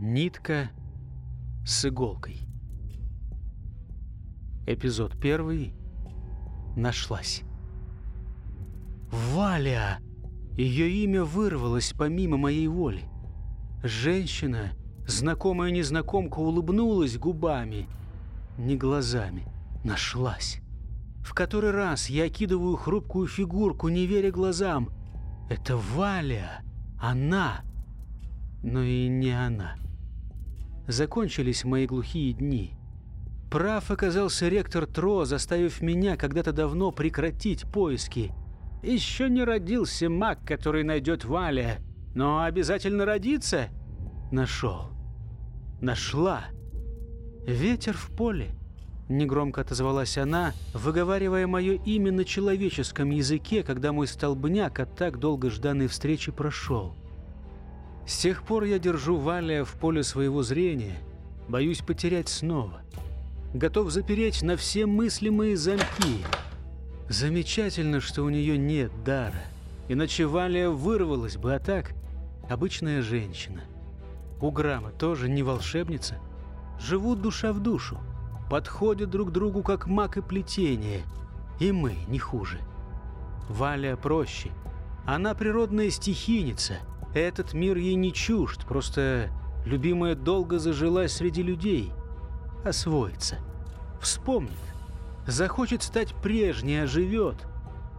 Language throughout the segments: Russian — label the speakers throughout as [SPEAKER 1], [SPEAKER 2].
[SPEAKER 1] Нитка с иголкой. Эпизод первый. Нашлась. Валя! Ее имя вырвалось помимо моей воли. Женщина, знакомая незнакомка, улыбнулась губами, не глазами. Нашлась. В который раз я окидываю хрупкую фигурку, не веря глазам. Это Валя. Она. Но и не она закончились мои глухие дни. Прав оказался ректор Тро, заставив меня когда-то давно прекратить поиски. Еще не родился маг, который найдет Валя, но обязательно родится. Нашел. Нашла. Ветер в поле. Негромко отозвалась она, выговаривая мое имя на человеческом языке, когда мой столбняк от так долго жданной встречи прошел. С тех пор я держу Валя в поле своего зрения, боюсь потерять снова. Готов запереть на все мыслимые замки. Замечательно, что у нее нет дара, иначе Валя вырвалась бы, а так обычная женщина. У Грама тоже не волшебница. Живут душа в душу, подходят друг другу как мак и плетение, и мы не хуже. Валя проще. Она природная стихийница — этот мир ей не чужд, просто любимая долго зажилась среди людей. Освоится. Вспомнит. Захочет стать прежней, оживет.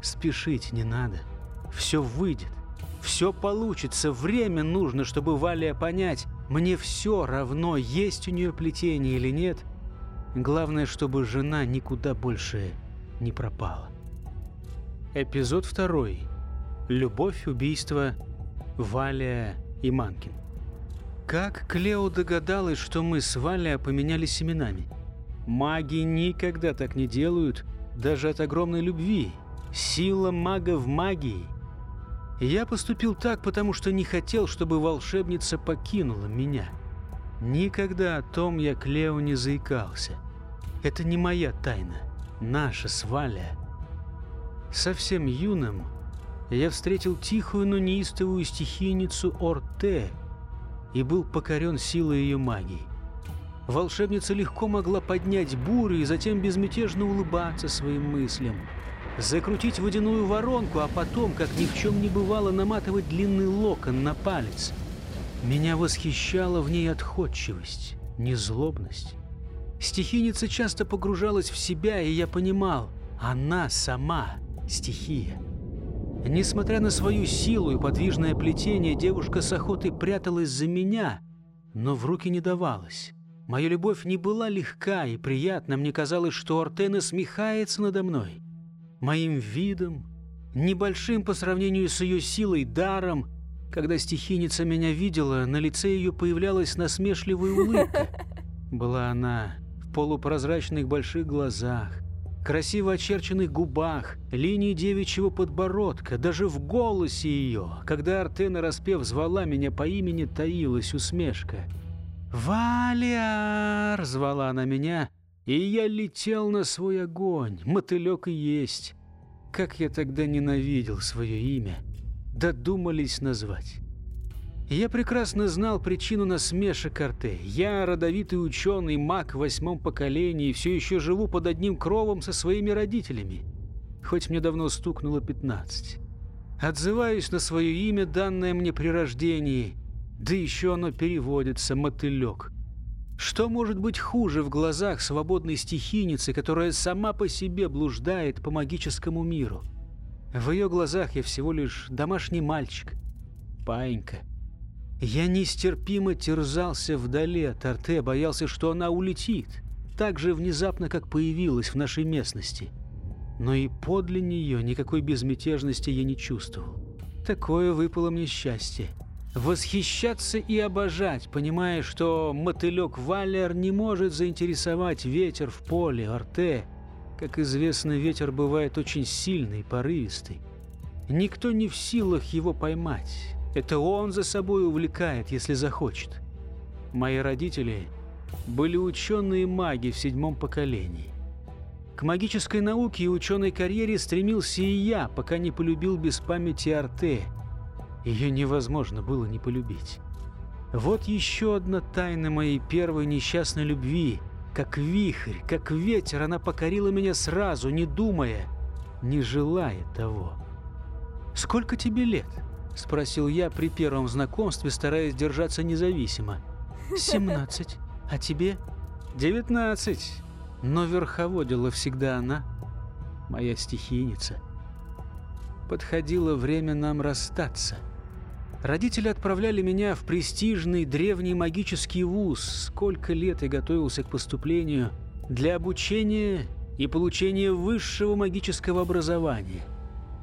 [SPEAKER 1] Спешить не надо. Все выйдет. Все получится. Время нужно, чтобы Валя понять. Мне все равно, есть у нее плетение или нет. Главное, чтобы жена никуда больше не пропала. Эпизод второй. Любовь, убийство, Валя и Манкин. Как Клео догадалась, что мы с Валя поменялись именами? Маги никогда так не делают, даже от огромной любви. Сила мага в магии. Я поступил так, потому что не хотел, чтобы волшебница покинула меня. Никогда о том я Клео не заикался. Это не моя тайна, наша с Валя. Совсем юным я встретил тихую, но неистовую стихийницу Орте и был покорен силой ее магии. Волшебница легко могла поднять бурю и затем безмятежно улыбаться своим мыслям, закрутить водяную воронку, а потом, как ни в чем не бывало, наматывать длинный локон на палец. Меня восхищала в ней отходчивость, незлобность. Стихийница часто погружалась в себя, и я понимал, она сама стихия. Несмотря на свою силу и подвижное плетение, девушка с охотой пряталась за меня, но в руки не давалась. Моя любовь не была легка и приятна, мне казалось, что Ортена смехается надо мной. Моим видом, небольшим по сравнению с ее силой даром, когда стихийница меня видела, на лице ее появлялась насмешливая улыбка. Была она в полупрозрачных больших глазах, красиво очерченных губах, линии девичьего подбородка, даже в голосе ее, когда Артена, распев, звала меня по имени, таилась усмешка. «Валяр!» — звала она меня, и я летел на свой огонь, мотылек и есть. Как я тогда ненавидел свое имя. Додумались назвать. Я прекрасно знал причину насмешек Арте. Я родовитый ученый, маг в восьмом поколении, все еще живу под одним кровом со своими родителями. Хоть мне давно стукнуло 15. Отзываюсь на свое имя, данное мне при рождении. Да еще оно переводится «мотылек». Что может быть хуже в глазах свободной стихийницы, которая сама по себе блуждает по магическому миру? В ее глазах я всего лишь домашний мальчик, паинька. Я нестерпимо терзался вдали от Арте, боялся, что она улетит, так же внезапно, как появилась в нашей местности. Но и подле нее никакой безмятежности я не чувствовал. Такое выпало мне счастье. Восхищаться и обожать, понимая, что мотылек Валер не может заинтересовать ветер в поле, Арте. Как известно, ветер бывает очень сильный, порывистый. Никто не в силах его поймать. Это он за собой увлекает, если захочет. Мои родители были ученые маги в седьмом поколении. К магической науке и ученой карьере стремился и я, пока не полюбил без памяти Арте. Ее невозможно было не полюбить. Вот еще одна тайна моей первой несчастной любви. Как вихрь, как ветер, она покорила меня сразу, не думая, не желая того. «Сколько тебе лет?» – спросил я при первом знакомстве, стараясь держаться независимо. «Семнадцать. А тебе?» «Девятнадцать. Но верховодила всегда она, моя стихийница. Подходило время нам расстаться. Родители отправляли меня в престижный древний магический вуз. Сколько лет я готовился к поступлению для обучения и получения высшего магического образования.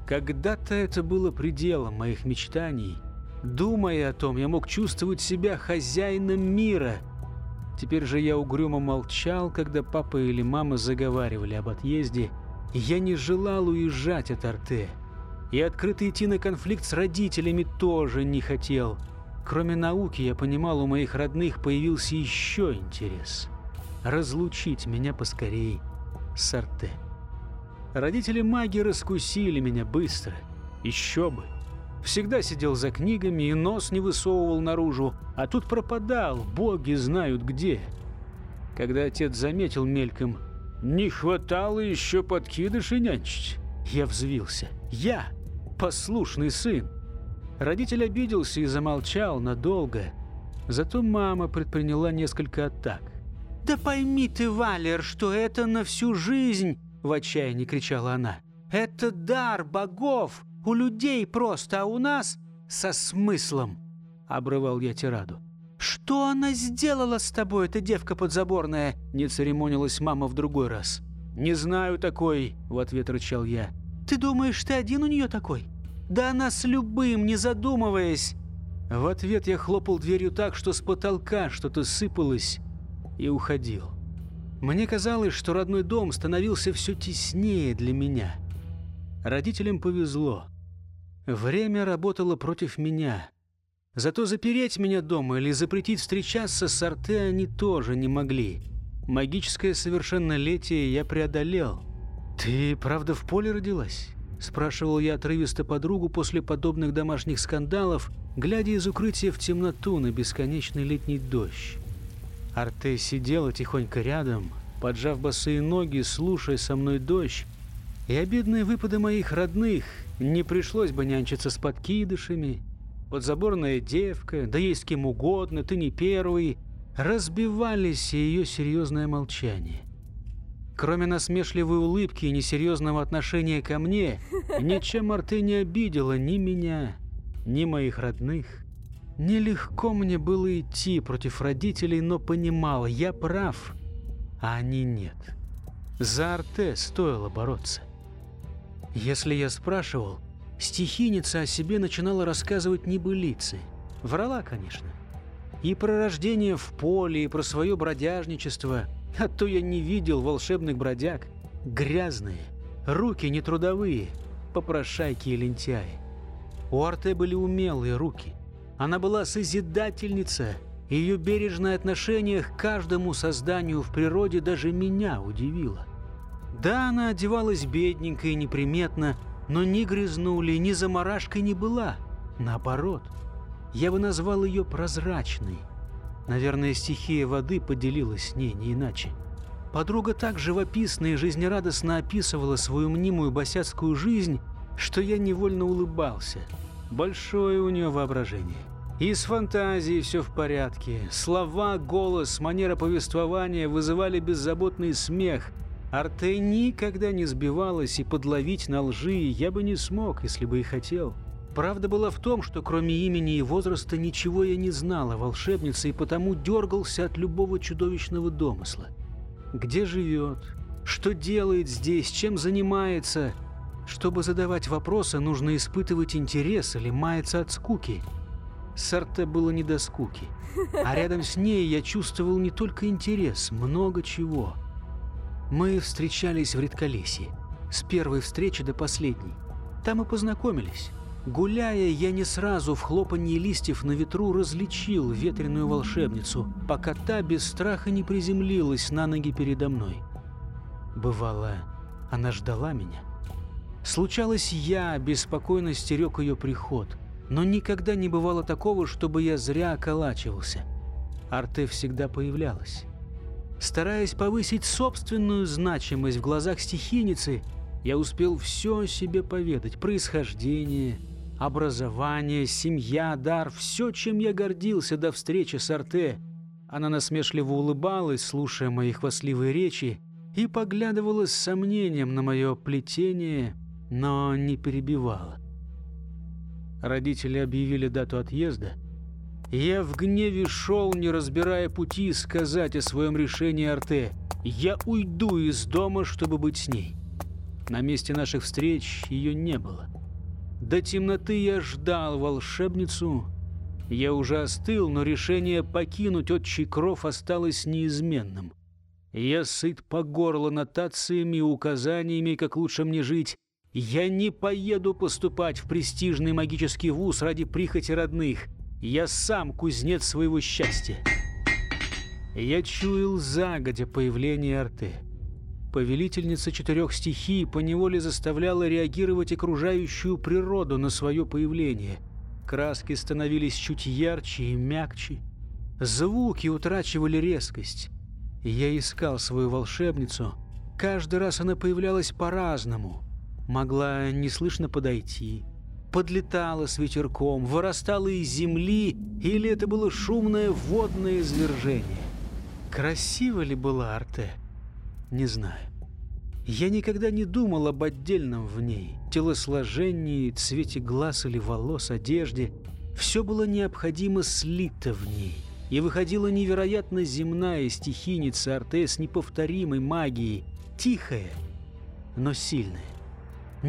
[SPEAKER 1] Когда-то это было пределом моих мечтаний. Думая о том, я мог чувствовать себя хозяином мира. Теперь же я угрюмо молчал, когда папа или мама заговаривали об отъезде, я не желал уезжать от Арте. И открыто идти на конфликт с родителями тоже не хотел. Кроме науки, я понимал, у моих родных появился еще интерес. Разлучить меня поскорей с Арте. Родители маги раскусили меня быстро. Еще бы. Всегда сидел за книгами и нос не высовывал наружу, а тут пропадал, боги знают где. Когда отец заметил мельком, не хватало еще подкидыши нянчить, я взвился. Я, послушный сын. Родитель обиделся и замолчал надолго. Зато мама предприняла несколько атак. «Да пойми ты, Валер, что это на всю жизнь!» В отчаянии кричала она. «Это дар богов! У людей просто, а у нас со смыслом!» Обрывал я тираду. «Что она сделала с тобой, эта девка подзаборная?» Не церемонилась мама в другой раз. «Не знаю такой», — в ответ рычал я. «Ты думаешь, ты один у нее такой? Да она с любым, не задумываясь!» В ответ я хлопал дверью так, что с потолка что-то сыпалось и уходил. Мне казалось, что родной дом становился все теснее для меня. Родителям повезло. Время работало против меня. Зато запереть меня дома или запретить встречаться с Арте они тоже не могли. Магическое совершеннолетие я преодолел. «Ты правда в поле родилась?» Спрашивал я отрывисто подругу после подобных домашних скандалов, глядя из укрытия в темноту на бесконечный летний дождь. Арте сидела тихонько рядом, поджав босые ноги, слушая со мной дождь, и обидные выпады моих родных не пришлось бы нянчиться с подкидышами. Подзаборная девка, да есть кем угодно, ты не первый, разбивались ее серьезное молчание. Кроме насмешливой улыбки и несерьезного отношения ко мне, ничем Арте не обидела ни меня, ни моих родных. Нелегко мне было идти против родителей, но понимал, я прав, а они нет. За Арте стоило бороться. Если я спрашивал, стихийница о себе начинала рассказывать небылицы. Врала, конечно. И про рождение в поле, и про свое бродяжничество – а то я не видел волшебных бродяг. Грязные, руки нетрудовые, попрошайки и лентяи. У Арте были умелые руки. Она была созидательница, и ее бережное отношение к каждому созданию в природе даже меня удивило. Да, она одевалась бедненько и неприметно, но ни грязнули, ни заморашкой не была. Наоборот, я бы назвал ее прозрачной – Наверное, стихия воды поделилась с ней не иначе. Подруга так живописно и жизнерадостно описывала свою мнимую босяцкую жизнь, что я невольно улыбался. Большое у нее воображение. И с фантазией все в порядке. Слова, голос, манера повествования вызывали беззаботный смех. Арте никогда не сбивалась, и подловить на лжи я бы не смог, если бы и хотел. Правда была в том, что кроме имени и возраста ничего я не знал о волшебнице и потому дергался от любого чудовищного домысла. Где живет? Что делает здесь? Чем занимается? Чтобы задавать вопросы, нужно испытывать интерес или маяться от скуки. Сарте было не до скуки. А рядом с ней я чувствовал не только интерес, много чего. Мы встречались в редколесье. С первой встречи до последней. Там и познакомились. Гуляя, я не сразу в хлопанье листьев на ветру различил ветреную волшебницу, пока та без страха не приземлилась на ноги передо мной. Бывало, она ждала меня. Случалось, я беспокойно стерег ее приход. Но никогда не бывало такого, чтобы я зря околачивался. Арте всегда появлялась. Стараясь повысить собственную значимость в глазах стихийницы, я успел все себе поведать. Происхождение, образование, семья, дар, все, чем я гордился до встречи с Арте. Она насмешливо улыбалась, слушая мои хвастливые речи, и поглядывала с сомнением на мое плетение, но не перебивала. Родители объявили дату отъезда. Я в гневе шел, не разбирая пути, сказать о своем решении Арте. Я уйду из дома, чтобы быть с ней. На месте наших встреч ее не было. До темноты я ждал волшебницу. Я уже остыл, но решение покинуть отчий кров осталось неизменным. Я сыт по горло нотациями и указаниями, как лучше мне жить. Я не поеду поступать в престижный магический вуз ради прихоти родных. Я сам кузнец своего счастья. Я чуял загодя появление Арте. Повелительница четырех стихий поневоле заставляла реагировать окружающую природу на свое появление. Краски становились чуть ярче и мягче. Звуки утрачивали резкость. Я искал свою волшебницу. Каждый раз она появлялась по-разному могла неслышно подойти, подлетала с ветерком, вырастала из земли, или это было шумное водное извержение. Красиво ли была Арте? Не знаю. Я никогда не думал об отдельном в ней, телосложении, цвете глаз или волос, одежде. Все было необходимо слито в ней. И выходила невероятно земная стихийница Арте с неповторимой магией, тихая, но сильная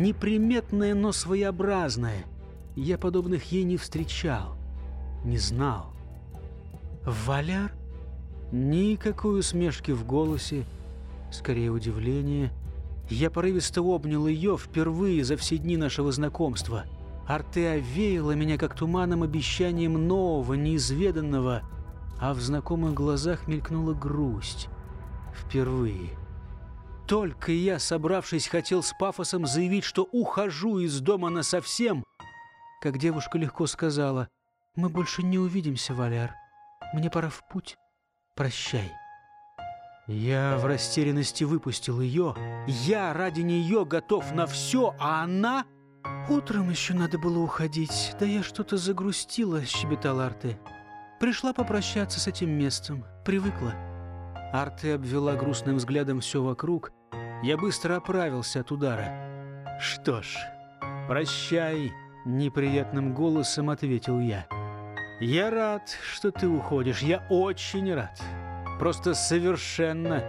[SPEAKER 1] неприметная, но своеобразная. Я подобных ей не встречал, не знал. Валяр? Никакой усмешки в голосе, скорее удивление. Я порывисто обнял ее впервые за все дни нашего знакомства. Арте овеяла меня как туманом обещанием нового, неизведанного, а в знакомых глазах мелькнула грусть. Впервые. Только я, собравшись, хотел с пафосом заявить, что ухожу из дома насовсем, как девушка легко сказала, «Мы больше не увидимся, Валяр. Мне пора в путь. Прощай». Я в растерянности выпустил ее. Я ради нее готов на все, а она... «Утром еще надо было уходить, да я что-то загрустила», — щебетала Арте. «Пришла попрощаться с этим местом. Привыкла». Арте обвела грустным взглядом все вокруг, я быстро оправился от удара. «Что ж, прощай», — неприятным голосом ответил я. «Я рад, что ты уходишь. Я очень рад. Просто совершенно...»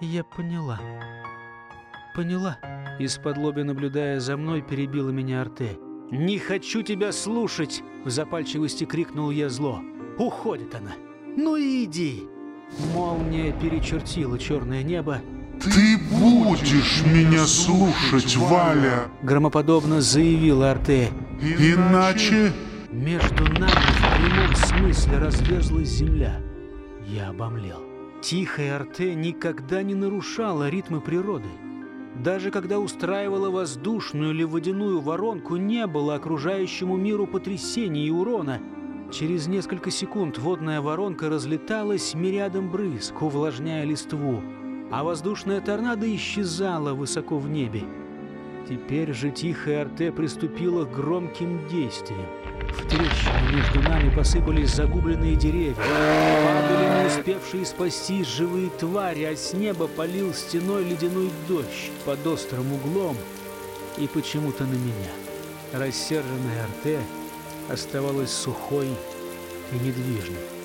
[SPEAKER 1] «Я поняла. Поняла». Из-под лоби, наблюдая за мной, перебила меня Арте. «Не хочу тебя слушать!» — в запальчивости крикнул я зло. «Уходит она! Ну иди!» Молния перечертила черное небо,
[SPEAKER 2] «Ты будешь меня слушать, Валя!»
[SPEAKER 1] Громоподобно заявил Арте.
[SPEAKER 2] «Иначе...»
[SPEAKER 1] Между нами в прямом смысле разверзлась земля. Я обомлел. Тихая Арте никогда не нарушала ритмы природы. Даже когда устраивала воздушную или водяную воронку, не было окружающему миру потрясений и урона. Через несколько секунд водная воронка разлеталась мириадом брызг, увлажняя листву а воздушная торнадо исчезала высоко в небе. Теперь же тихая Арте приступила к громким действиям. В трещину между нами посыпались загубленные деревья. Падали не успевшие спасти живые твари, а с неба полил стеной ледяной дождь под острым углом и почему-то на меня. Рассерженная Арте оставалась сухой и недвижной.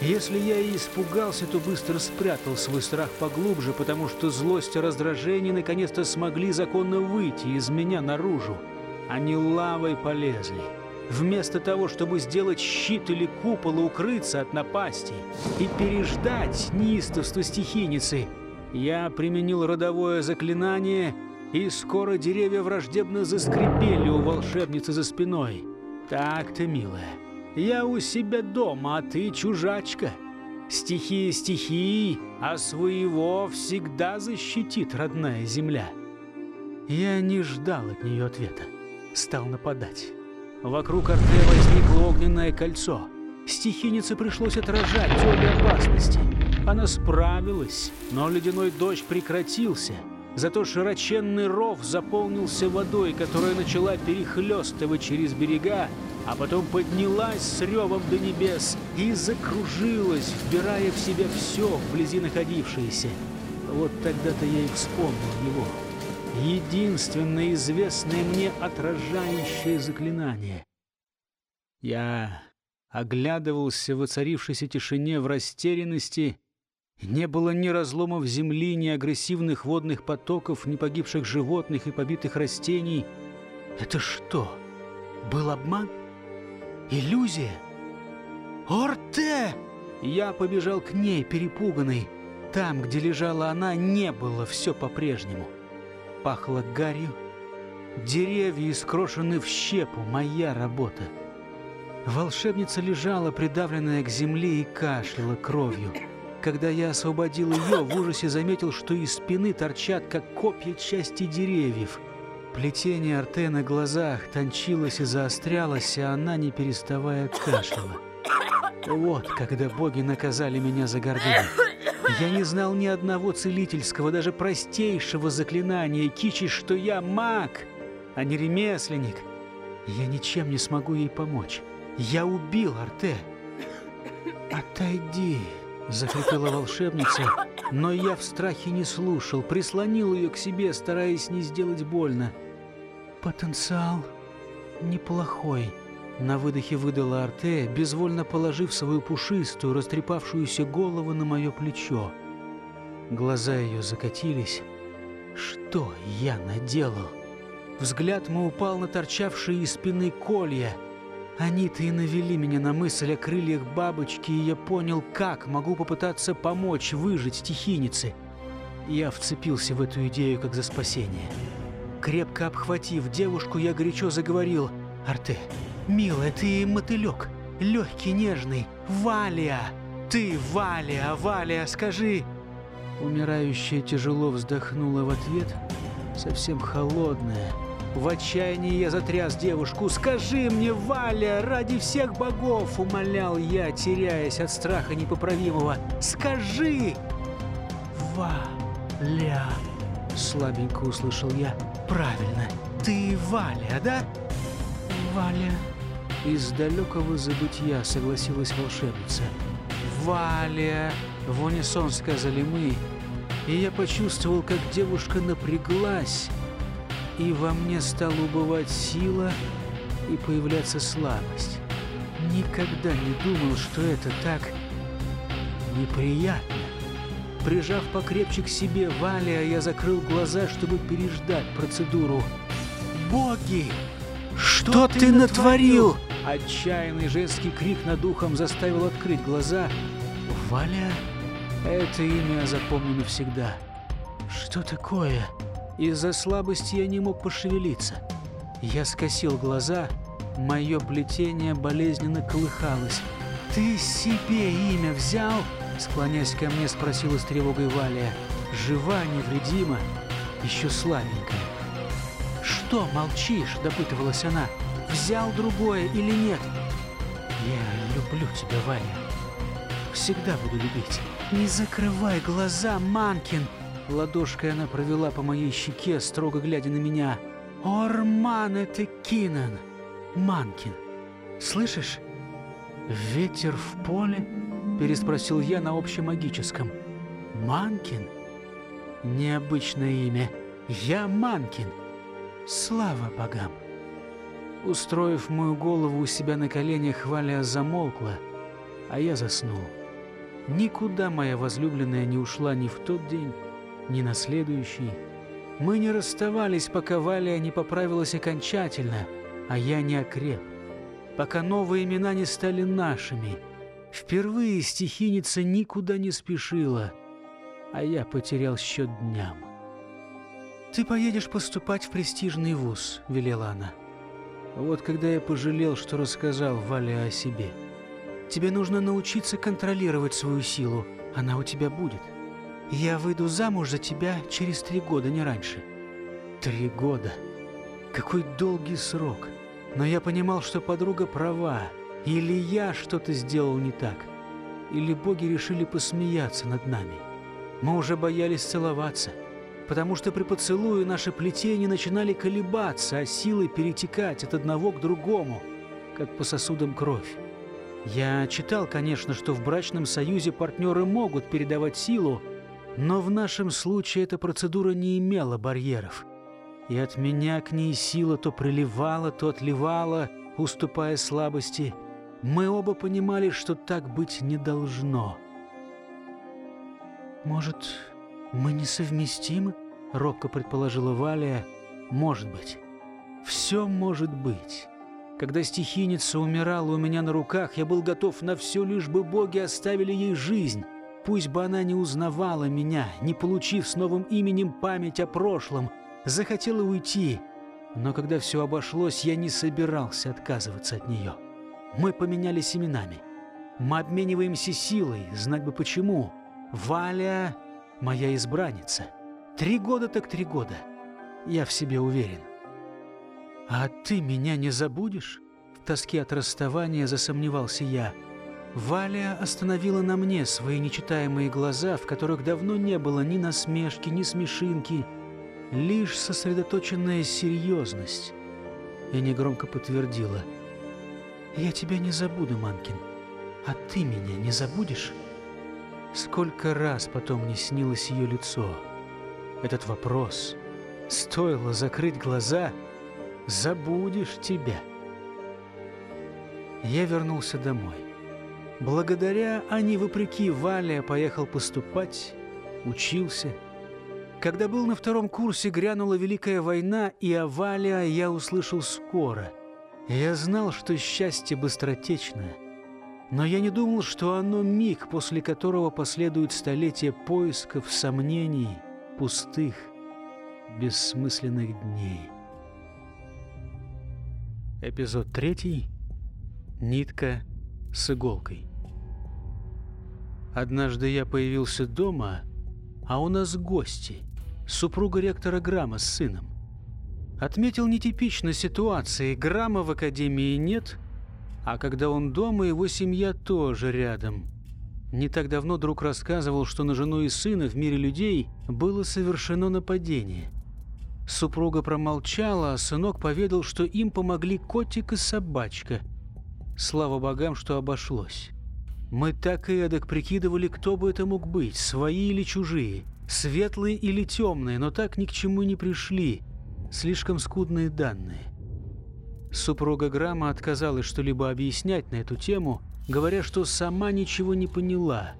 [SPEAKER 1] Если я и испугался, то быстро спрятал свой страх поглубже, потому что злость и раздражение наконец-то смогли законно выйти из меня наружу. Они лавой полезли. Вместо того, чтобы сделать щит или купол и укрыться от напастей и переждать неистовство стихийницы, я применил родовое заклинание, и скоро деревья враждебно заскрипели у волшебницы за спиной. Так-то, милая. Я у себя дома, а ты чужачка. Стихия стихии, а своего всегда защитит родная земля. Я не ждал от нее ответа. Стал нападать. Вокруг Арте возникло огненное кольцо. Стихийнице пришлось отражать обе опасности. Она справилась, но ледяной дождь прекратился. Зато широченный ров заполнился водой, которая начала перехлестывать через берега, а потом поднялась с ревом до небес и закружилась, вбирая в себя все вблизи находившееся. Вот тогда-то я и вспомнил его. Единственное известное мне отражающее заклинание. Я оглядывался в воцарившейся тишине в растерянности. Не было ни разломов земли, ни агрессивных водных потоков, ни погибших животных и побитых растений. Это что, был обман? Иллюзия? Орте! Я побежал к ней, перепуганный. Там, где лежала она, не было все по-прежнему. Пахло гарью. Деревья искрошены в щепу. Моя работа. Волшебница лежала, придавленная к земле, и кашляла кровью. Когда я освободил ее, в ужасе заметил, что из спины торчат, как копья части деревьев. Плетение арте на глазах тончилось и заострялось, а она, не переставая, кашляла. Вот когда боги наказали меня за гордыню. Я не знал ни одного целительского, даже простейшего заклинания, кичи, что я маг, а не ремесленник. Я ничем не смогу ей помочь. Я убил Арте. Отойди, захрипела волшебница, но я в страхе не слушал, прислонил ее к себе, стараясь не сделать больно. Потенциал неплохой. На выдохе выдала Арте, безвольно положив свою пушистую, растрепавшуюся голову на мое плечо. Глаза ее закатились. Что я наделал? Взгляд мой упал на торчавшие из спины колья — они-то и навели меня на мысль о крыльях бабочки, и я понял, как могу попытаться помочь выжить стихийнице. Я вцепился в эту идею как за спасение. Крепко обхватив девушку, я горячо заговорил. «Арте, милая, ты мотылек, легкий, нежный, Валия! Ты Валия, Валия, скажи!» Умирающая тяжело вздохнула в ответ, совсем холодная, в отчаянии я затряс девушку. «Скажи мне, Валя, ради всех богов!» Умолял я, теряясь от страха непоправимого. «Скажи!» «Валя!» Слабенько услышал я. «Правильно, ты Валя, да?» «Валя!» Из далекого забытья согласилась волшебница. «Валя!» В унисон сказали мы. И я почувствовал, как девушка напряглась, и во мне стала убывать сила и появляться слабость. Никогда не думал, что это так неприятно. Прижав покрепче к себе Валя, я закрыл глаза, чтобы переждать процедуру. «Боги! Что, что ты натворил?» Отчаянный женский крик над ухом заставил открыть глаза. «Валя?» Это имя запомню навсегда. «Что такое?» Из-за слабости я не мог пошевелиться. Я скосил глаза, мое плетение болезненно колыхалось. «Ты себе имя взял?» Склонясь ко мне, спросила с тревогой Валя. «Жива, невредима, еще слабенькая». «Что молчишь?» – допытывалась она. «Взял другое или нет?» «Я люблю тебя, Валя. Всегда буду любить. Не закрывай глаза, Манкин!» Ладошкой она провела по моей щеке, строго глядя на меня. «Орман это Кинан! Манкин! Слышишь? Ветер в поле?» Переспросил я на общемагическом. «Манкин? Необычное имя. Я Манкин. Слава богам!» Устроив мою голову у себя на коленях, Валя замолкла, а я заснул. Никуда моя возлюбленная не ушла ни в тот день, ни на следующий. Мы не расставались, пока Валя не поправилась окончательно, а я не окреп. Пока новые имена не стали нашими. Впервые стихийница никуда не спешила, а я потерял счет дням. «Ты поедешь поступать в престижный вуз», — велела она. Вот когда я пожалел, что рассказал Вале о себе. «Тебе нужно научиться контролировать свою силу, она у тебя будет. Я выйду замуж за тебя через три года, не раньше. Три года. Какой долгий срок. Но я понимал, что подруга права. Или я что-то сделал не так. Или боги решили посмеяться над нами. Мы уже боялись целоваться. Потому что при поцелуе наши плетения начинали колебаться, а силы перетекать от одного к другому, как по сосудам кровь. Я читал, конечно, что в брачном союзе партнеры могут передавать силу, но в нашем случае эта процедура не имела барьеров. И от меня к ней сила то приливала, то отливала, уступая слабости. Мы оба понимали, что так быть не должно. «Может, мы несовместимы?» — робко предположила Валя. «Может быть. Все может быть». Когда стихийница умирала у меня на руках, я был готов на все, лишь бы боги оставили ей жизнь. Пусть бы она не узнавала меня, не получив с новым именем память о прошлом, захотела уйти. Но когда все обошлось, я не собирался отказываться от нее. Мы поменялись именами. Мы обмениваемся силой, знать бы почему. Валя — моя избранница. Три года так три года. Я в себе уверен. «А ты меня не забудешь?» В тоске от расставания засомневался я — Валя остановила на мне свои нечитаемые глаза, в которых давно не было ни насмешки, ни смешинки, лишь сосредоточенная серьезность. И негромко подтвердила. «Я тебя не забуду, Манкин. А ты меня не забудешь?» Сколько раз потом не снилось ее лицо. Этот вопрос. Стоило закрыть глаза, забудешь тебя. Я вернулся домой. Благодаря, а не вопреки, Валя поехал поступать, учился. Когда был на втором курсе, грянула Великая война, и о Вале я услышал скоро. Я знал, что счастье быстротечное. Но я не думал, что оно миг, после которого последует столетие поисков, сомнений, пустых, бессмысленных дней. Эпизод третий. Нитка с иголкой. Однажды я появился дома, а у нас гости. Супруга ректора Грамма с сыном. Отметил нетипичной ситуации. Грамма в академии нет, а когда он дома, его семья тоже рядом. Не так давно друг рассказывал, что на жену и сына в мире людей было совершено нападение. Супруга промолчала, а сынок поведал, что им помогли котик и собачка – Слава богам, что обошлось. Мы так и эдак прикидывали, кто бы это мог быть, свои или чужие, светлые или темные, но так ни к чему не пришли. Слишком скудные данные. Супруга Грамма отказалась что-либо объяснять на эту тему, говоря, что сама ничего не поняла.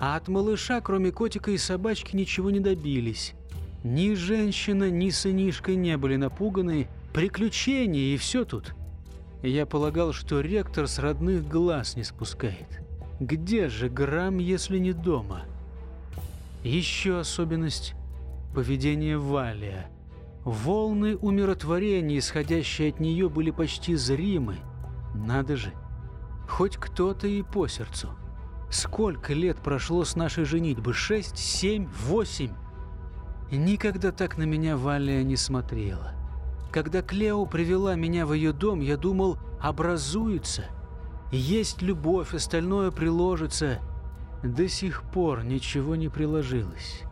[SPEAKER 1] А от малыша, кроме котика и собачки, ничего не добились. Ни женщина, ни сынишка не были напуганы. Приключения и все тут – я полагал, что ректор с родных глаз не спускает. Где же Грамм, если не дома? Еще особенность – поведение Валия. Волны умиротворения, исходящие от нее, были почти зримы. Надо же, хоть кто-то и по сердцу. Сколько лет прошло с нашей женитьбы? Шесть, семь, восемь? Никогда так на меня Валия не смотрела. Когда Клео привела меня в ее дом, я думал, образуется. Есть любовь, остальное приложится. До сих пор ничего не приложилось.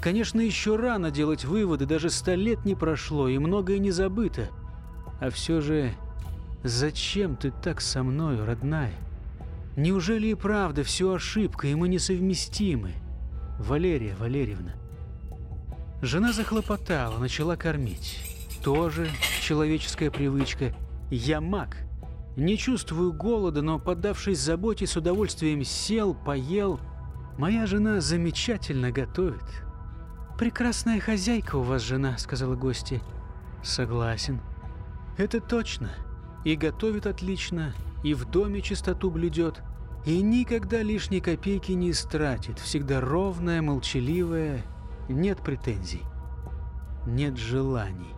[SPEAKER 1] Конечно, еще рано делать выводы, даже сто лет не прошло, и многое не забыто. А все же, зачем ты так со мною, родная? Неужели и правда все ошибка, и мы несовместимы? Валерия Валерьевна. Жена захлопотала, начала кормить. Тоже человеческая привычка. Я маг. Не чувствую голода, но, поддавшись заботе, с удовольствием сел, поел. Моя жена замечательно готовит. «Прекрасная хозяйка у вас жена», — сказала гости. «Согласен». «Это точно. И готовит отлично, и в доме чистоту блюдет, и никогда лишней копейки не истратит. Всегда ровная, молчаливая, нет претензий, нет желаний».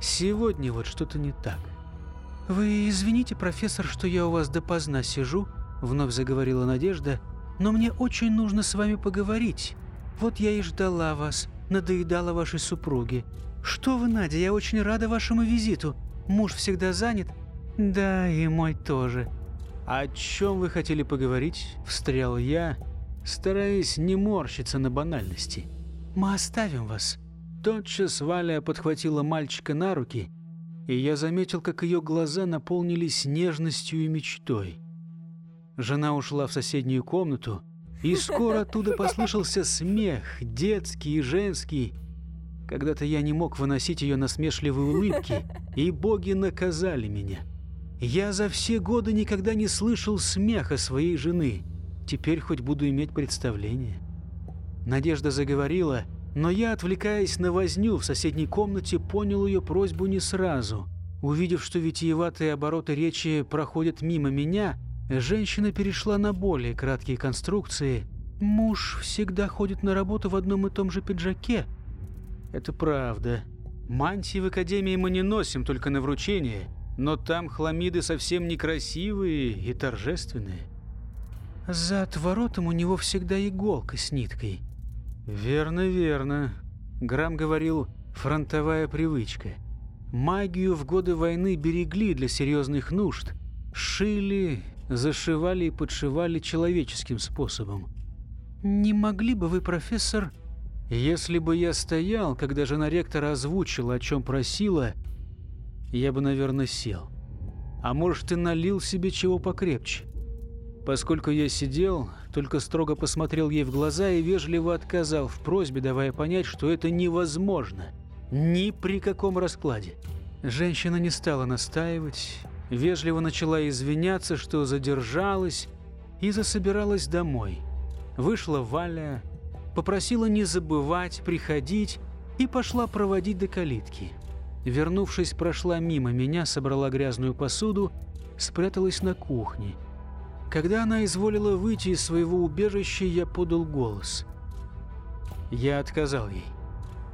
[SPEAKER 1] Сегодня вот что-то не так. «Вы извините, профессор, что я у вас допоздна сижу», — вновь заговорила Надежда, «но мне очень нужно с вами поговорить. Вот я и ждала вас, надоедала вашей супруге. Что вы, Надя, я очень рада вашему визиту.
[SPEAKER 3] Муж всегда занят?» «Да, и мой тоже».
[SPEAKER 1] «О чем вы хотели поговорить?» – встрял я, стараясь не морщиться на банальности.
[SPEAKER 3] «Мы оставим вас».
[SPEAKER 1] Тотчас Валя подхватила мальчика на руки, и я заметил, как ее глаза наполнились нежностью и мечтой. Жена ушла в соседнюю комнату, и скоро оттуда послышался смех, детский и женский. Когда-то я не мог выносить ее насмешливые улыбки, и боги наказали меня. Я за все годы никогда не слышал смеха своей жены. Теперь хоть буду иметь представление. Надежда заговорила, но я, отвлекаясь на возню в соседней комнате, понял ее просьбу не сразу. Увидев, что витиеватые обороты речи проходят мимо меня, женщина перешла на более краткие конструкции. «Муж всегда ходит на работу в одном и том же пиджаке». «Это правда. Мантии в академии мы не носим только на вручение, но там хламиды совсем некрасивые и торжественные».
[SPEAKER 3] «За отворотом у него всегда иголка с ниткой».
[SPEAKER 1] «Верно, верно». Грамм говорил «фронтовая привычка». Магию в годы войны берегли для серьезных нужд. Шили, зашивали и подшивали человеческим способом.
[SPEAKER 3] «Не могли бы вы, профессор...»
[SPEAKER 1] «Если бы я стоял, когда жена ректора озвучила, о чем просила, я бы, наверное, сел. А может, и налил себе чего покрепче. Поскольку я сидел, только строго посмотрел ей в глаза и вежливо отказал в просьбе, давая понять, что это невозможно. Ни при каком раскладе. Женщина не стала настаивать, вежливо начала извиняться, что задержалась и засобиралась домой. Вышла Валя, попросила не забывать, приходить и пошла проводить до калитки. Вернувшись, прошла мимо меня, собрала грязную посуду, спряталась на кухне – когда она изволила выйти из своего убежища, я подал голос. Я отказал ей.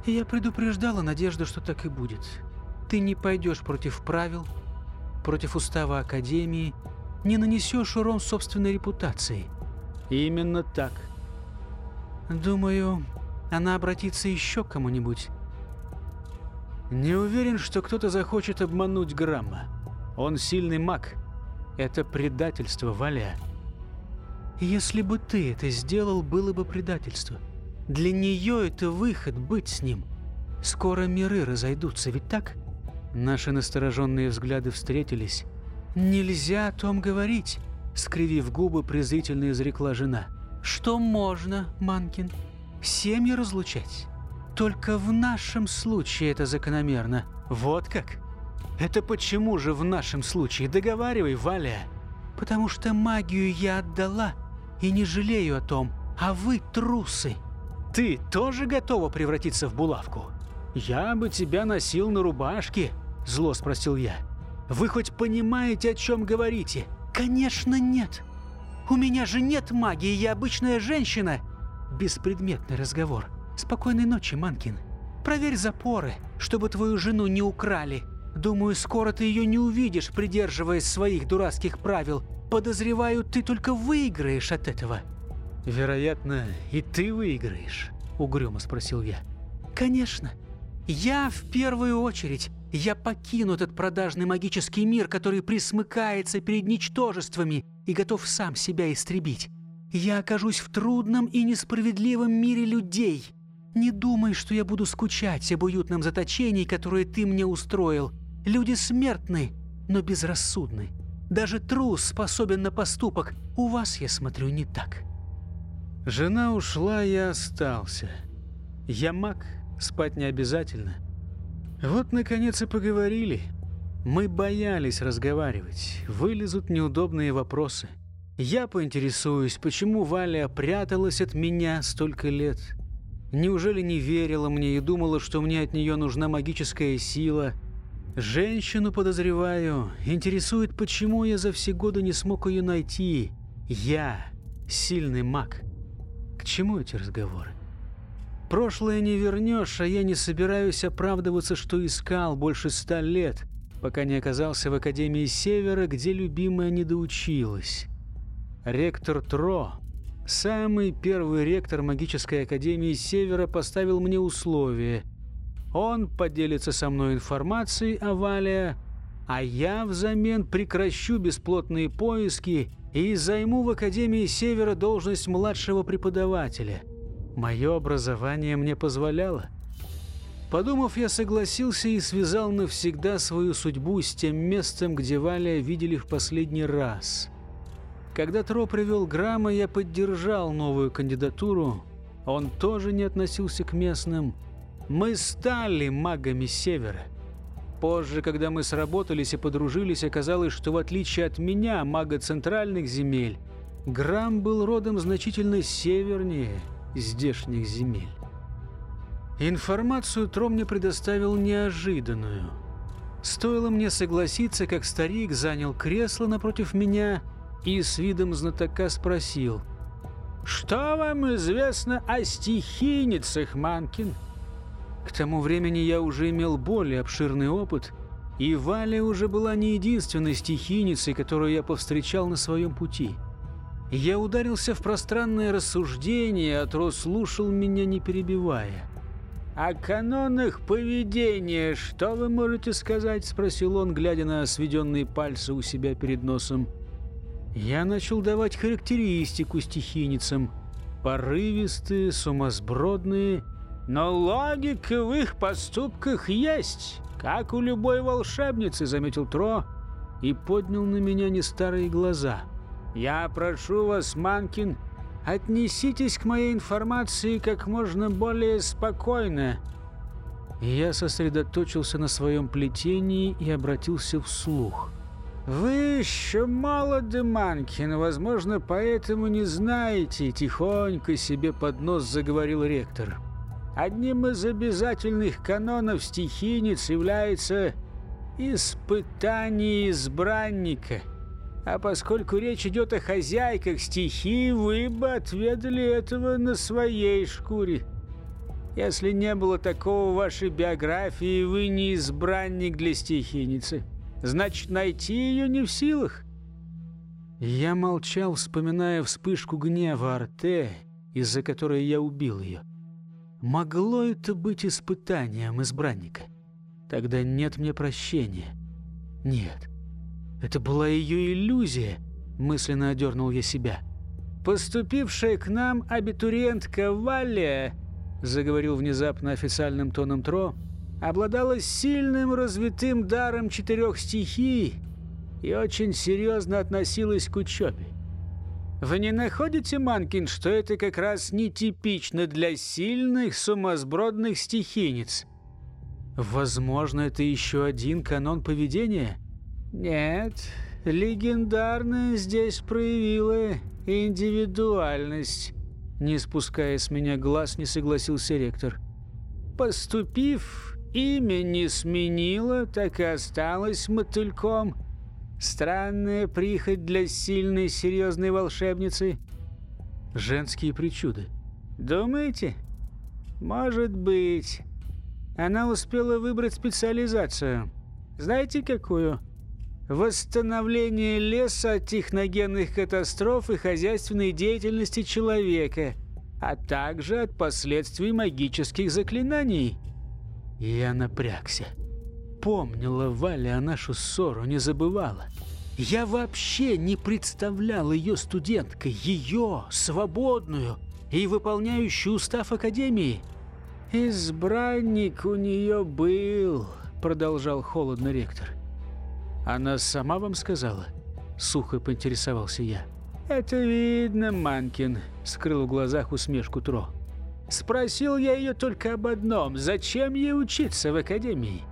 [SPEAKER 3] Я предупреждала Надежду, что так и будет. Ты не пойдешь против правил, против устава Академии, не нанесешь урон собственной репутации.
[SPEAKER 1] Именно так.
[SPEAKER 3] Думаю, она обратится еще к кому-нибудь.
[SPEAKER 1] Не уверен, что кто-то захочет обмануть Грамма. Он сильный маг. Это предательство, Валя.
[SPEAKER 3] Если бы ты это сделал, было бы предательство. Для нее это выход быть с ним. Скоро миры разойдутся, ведь так?
[SPEAKER 1] Наши настороженные взгляды встретились.
[SPEAKER 3] Нельзя о том говорить, скривив губы, презрительно изрекла жена. Что можно, Манкин? Семьи разлучать. Только в нашем случае это закономерно.
[SPEAKER 1] Вот как? Это почему же в нашем случае? Договаривай, Валя.
[SPEAKER 3] Потому что магию я отдала и не жалею о том, а вы трусы.
[SPEAKER 1] Ты тоже готова превратиться в булавку? Я бы тебя носил на рубашке, зло спросил я. Вы хоть понимаете, о чем говорите?
[SPEAKER 3] Конечно, нет. У меня же нет магии, я обычная женщина. Беспредметный разговор. Спокойной ночи, Манкин. Проверь запоры, чтобы твою жену не украли. Думаю, скоро ты ее не увидишь, придерживаясь своих дурацких правил. Подозреваю, ты только выиграешь от этого».
[SPEAKER 1] «Вероятно, и ты выиграешь», — угрюмо спросил я.
[SPEAKER 3] «Конечно. Я в первую очередь. Я покину этот продажный магический мир, который присмыкается перед ничтожествами и готов сам себя истребить. Я окажусь в трудном и несправедливом мире людей. Не думай, что я буду скучать об уютном заточении, которое ты мне устроил. Люди смертны, но безрассудны. Даже трус способен на поступок. У вас, я смотрю, не так.
[SPEAKER 1] Жена ушла, я остался. Я маг, спать не обязательно. Вот, наконец, и поговорили. Мы боялись разговаривать. Вылезут неудобные вопросы. Я поинтересуюсь, почему Валя пряталась от меня столько лет. Неужели не верила мне и думала, что мне от нее нужна магическая сила – Женщину, подозреваю, интересует, почему я за все годы не смог ее найти. Я сильный маг. К чему эти разговоры? Прошлое не вернешь, а я не собираюсь оправдываться, что искал больше ста лет, пока не оказался в Академии Севера, где любимая не доучилась. Ректор Тро, самый первый ректор магической Академии Севера, поставил мне условие – он поделится со мной информацией о Вале, а я взамен прекращу бесплотные поиски и займу в Академии Севера должность младшего преподавателя. Мое образование мне позволяло. Подумав, я согласился и связал навсегда свою судьбу с тем местом, где Валя видели в последний раз. Когда Тро привел Грамма, я поддержал новую кандидатуру. Он тоже не относился к местным. Мы стали магами Севера. Позже, когда мы сработались и подружились, оказалось, что в отличие от меня, мага центральных земель, Грамм был родом значительно севернее здешних земель. Информацию Тром мне предоставил неожиданную. Стоило мне согласиться, как старик занял кресло напротив меня и с видом знатока спросил. «Что вам известно о стихийницах, Манкин?» К тому времени я уже имел более обширный опыт, и Валя уже была не единственной стихийницей, которую я повстречал на своем пути. Я ударился в пространное рассуждение, а Тро слушал меня, не перебивая. «О канонах поведения что вы можете сказать?» – спросил он, глядя на сведенные пальцы у себя перед носом. Я начал давать характеристику стихийницам. Порывистые, сумасбродные – но логика в их поступках есть, как у любой волшебницы, заметил Тро и поднял на меня не старые глаза. Я прошу вас, Манкин, отнеситесь к моей информации как можно более спокойно. Я сосредоточился на своем плетении и обратился вслух. «Вы еще молоды, Манкин, возможно, поэтому не знаете», — тихонько себе под нос заговорил ректор. Одним из обязательных канонов стихийниц является испытание избранника. А поскольку речь идет о хозяйках стихии, вы бы отведали этого на своей шкуре. Если не было такого в вашей биографии, вы не избранник для стихийницы. Значит, найти ее не в силах. Я молчал, вспоминая вспышку гнева Арте, из-за которой я убил ее. Могло это быть испытанием избранника? Тогда нет мне прощения. Нет. Это была ее иллюзия, мысленно одернул я себя. Поступившая к нам абитуриентка Валия, заговорил внезапно официальным тоном Тро, обладала сильным развитым даром четырех стихий и очень серьезно относилась к учебе. Вы не находите, Манкин, что это как раз нетипично для сильных, сумасбродных стихийниц? Возможно, это еще один канон поведения? Нет, легендарная здесь проявила индивидуальность. Не спуская с меня глаз, не согласился ректор. Поступив, имя не сменила, так и осталась мотыльком – Странная прихоть для сильной, серьезной волшебницы. Женские причуды. Думаете? Может быть. Она успела выбрать специализацию. Знаете, какую? Восстановление леса от техногенных катастроф и хозяйственной деятельности человека, а также от последствий магических заклинаний. Я напрягся помнила Валя о нашу ссору, не забывала. Я вообще не представлял ее студенткой, ее, свободную и выполняющую устав Академии. «Избранник у нее был», — продолжал холодно ректор. «Она сама вам сказала?» — сухо поинтересовался я. «Это видно, Манкин», — скрыл в глазах усмешку Тро. «Спросил я ее только об одном. Зачем ей учиться в Академии?»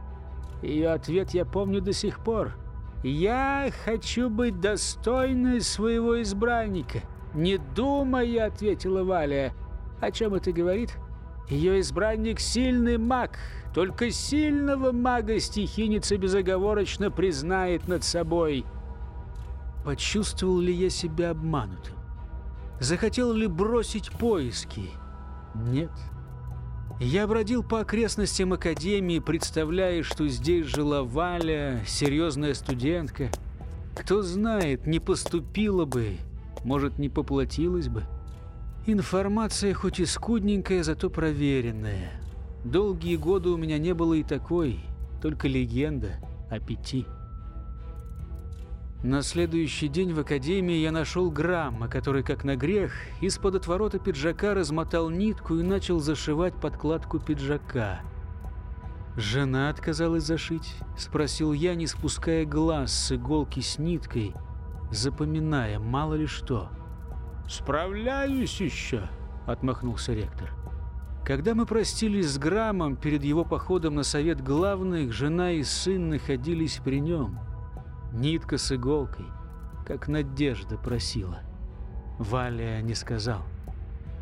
[SPEAKER 1] Ее ответ я помню до сих пор. «Я хочу быть достойной своего избранника». «Не думай», — ответила Валя. «О чем это говорит?» «Ее избранник — сильный маг. Только сильного мага стихийница безоговорочно признает над собой». Почувствовал ли я себя обманутым? Захотел ли бросить поиски? Нет. Я бродил по окрестностям академии, представляя, что здесь жила Валя, серьезная студентка. Кто знает, не поступила бы, может, не поплатилась бы. Информация хоть и скудненькая, зато проверенная. Долгие годы у меня не было и такой, только легенда о пяти. На следующий день в академии я нашел Грамма, который, как на грех, из-под отворота пиджака размотал нитку и начал зашивать подкладку пиджака. «Жена отказалась зашить?» – спросил я, не спуская глаз с иголки с ниткой, запоминая мало ли что. «Справляюсь еще», – отмахнулся ректор. Когда мы простились с Грамом перед его походом на совет главных, жена и сын находились при нем. Нитка с иголкой, как Надежда просила. Валя не сказал.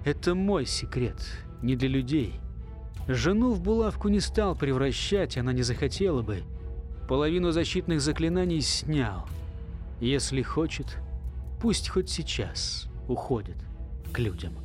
[SPEAKER 1] Это мой секрет, не для людей. Жену в булавку не стал превращать, она не захотела бы. Половину защитных заклинаний снял. Если хочет, пусть хоть сейчас уходит к людям.